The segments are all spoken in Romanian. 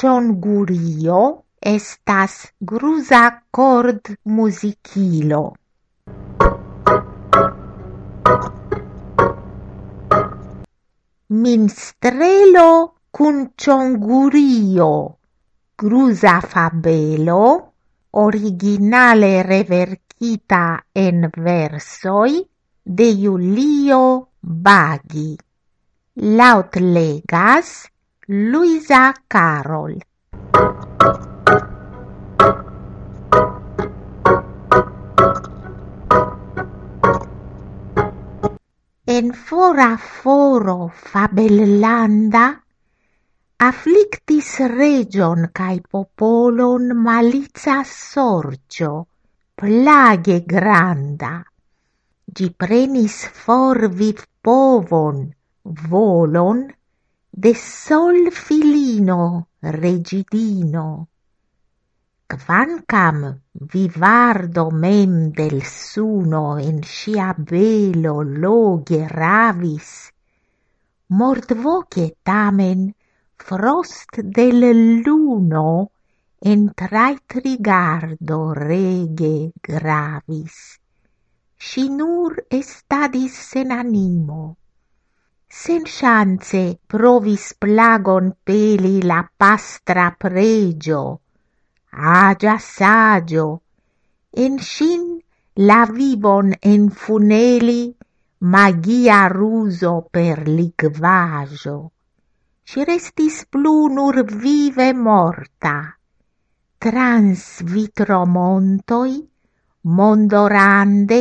Chongurio estas gruza cord muzikilo. Minstrelo kun Chongurio gruza fabelo originale reverkita en versoi de Julio Bagi. Laut legas Luisa Carol. En fora foro fabellanda afflictis region cae popolon malica sorcio, plage granda. Gi prenis for viv povon, volon, de sol filino regidino. Quancam vivardo mem del suno in scia velo loge ravis, mort voce tamen frost del luno en trait rigardo rege gravis. Si nur estadis sen animo, sen chance provis plagon peli la pastra pregio, agia sagio, en shin la vivon en funeli magia ruso per ligvajo. Si restis plu nur vive morta, trans vitro montoi, mondorande,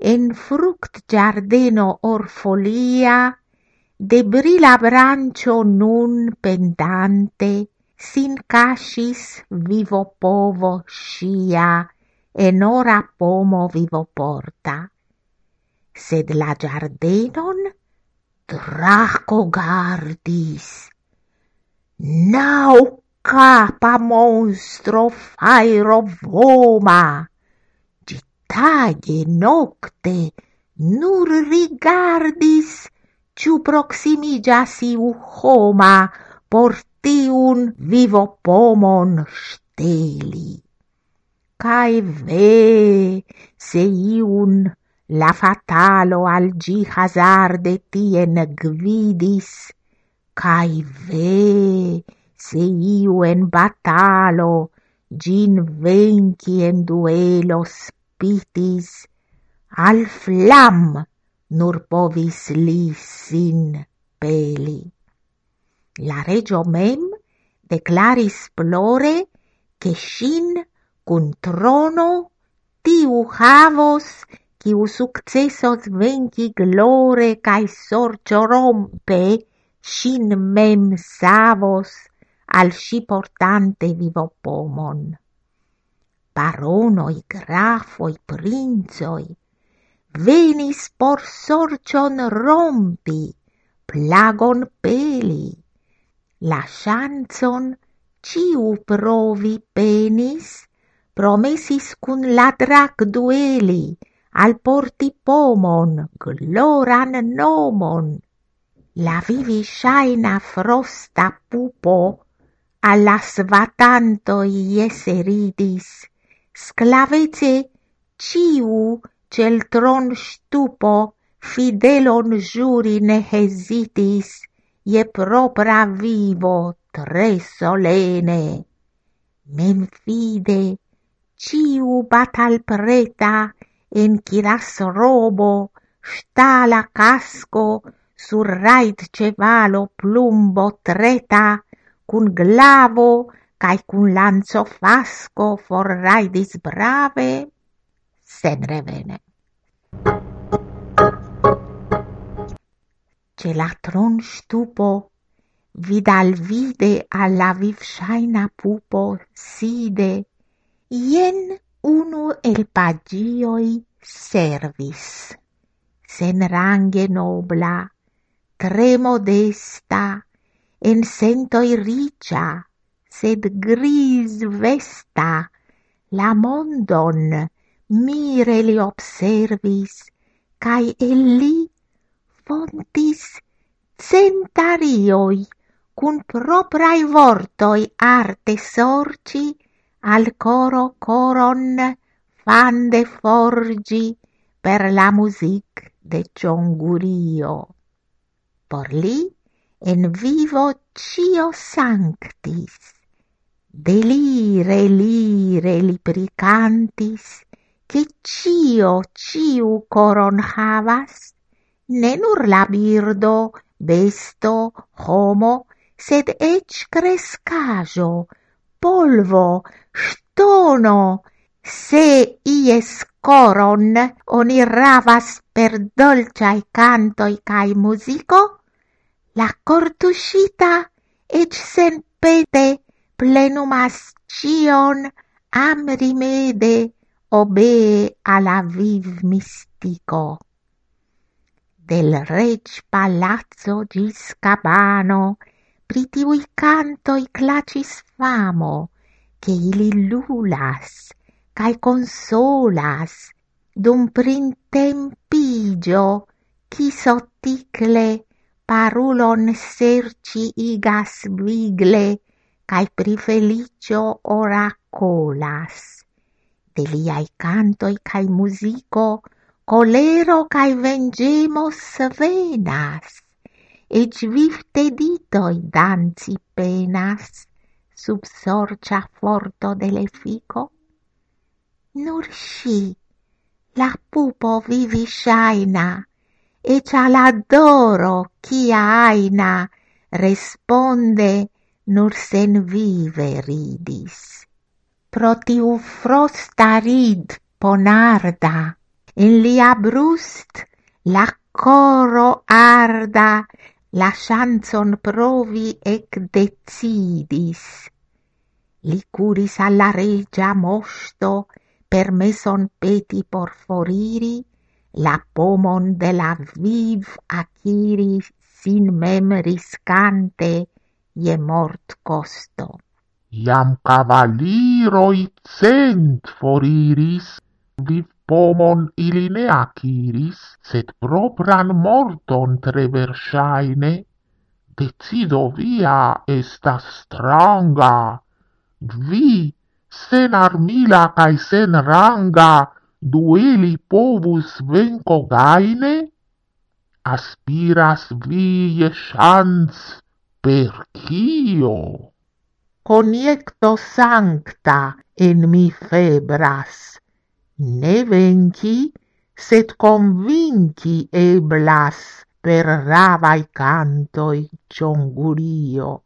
en fruct giardeno orfolia, de brila brancio nun pendante, sin cascis vivo povo scia, en ora pomo vivo porta. Sed la giardenon draco gardis. Nau capa monstro fairo voma, tage nocte nur rigardis ciu proximigas iu homa por tiun vivo pomon steli. Cae ve se iun la fatalo al gi hazarde tien gvidis, cae ve se iu en batalo gin venci en duelos pitis, al flam nur povis li sin peli. La regio mem declaris plore che shin cun trono tiu havos quiu successos venci glore cae sorcio rompe shin mem savos al si portante vivo pomon baronoi, grafoi, princoi, venis por sorcion rompi, plagon peli. La chanzon ciu provi penis, promesis cun la drac dueli, al porti pomon, gloran nomon. La vivi shaina frosta pupo, alla svatanto ieseridis, sclavece ciu cel tron stupo fidelon juri ne hesitis, ie propra vivo tre solene. Mem fide, ciu batal preta, en kiras robo, stala casco, sur rait cevalo plumbo treta, cun glavo, cae cun lanzo fasco forraidis brave, sen revene. Ce la tron stupo vidal vide alla viv shaina pupo side, ien unu el pagioi servis, sen range nobla, tre modesta, en sentoi ricia, sed gris vesta, la mondon mire li observis, cae el li fontis centarioi cun proprai vortoi arte sorci al coro coron fande forgi per la music de Ciongurio. Por li en vivo cio sanctis, delire lire li pricantis, che cio ciu coron havas, ne nur la birdo, besto, homo, sed ec crescajo, polvo, stono, se ies coron oni ravas per dolciai cantoi cae musico, la cortuscita ec sen pete plenumas cion am rimede obee alla viv mistico. Del reg palazzo gis cabano, pritiui cantoi clacis famo, che ili lulas, cae consolas, dum printempigio, qui sotticle parulon serci igas vigle, cae pri felicio oracolas. De liai cantoi cae musico, colero cae vengemo svenas, ec vifte ditoi danci penas, sub sorcia forto de le fico? Nur sci, la pupo vivi shaina, e cialadoro chia aina responde nur sen vive ridis. Pro tiu frosta rid ponarda, in lia brust la coro arda la chanson provi ec decidis. Li curis alla regia mosto per meson peti por foriri, la pomon de la viv aciri sin mem riscante je mort costo. Iam cavaliroi cent foriris, viv pomon ili ne aciris, sed propran morton tre versaine, decido via estas stranga, vi, sen armila cae sen ranga, dueli povus venco gaine? Aspiras vi je chance per cio? Coniecto sancta en mi febras, ne venci, sed convinci eblas per ravai cantoi ciongurio.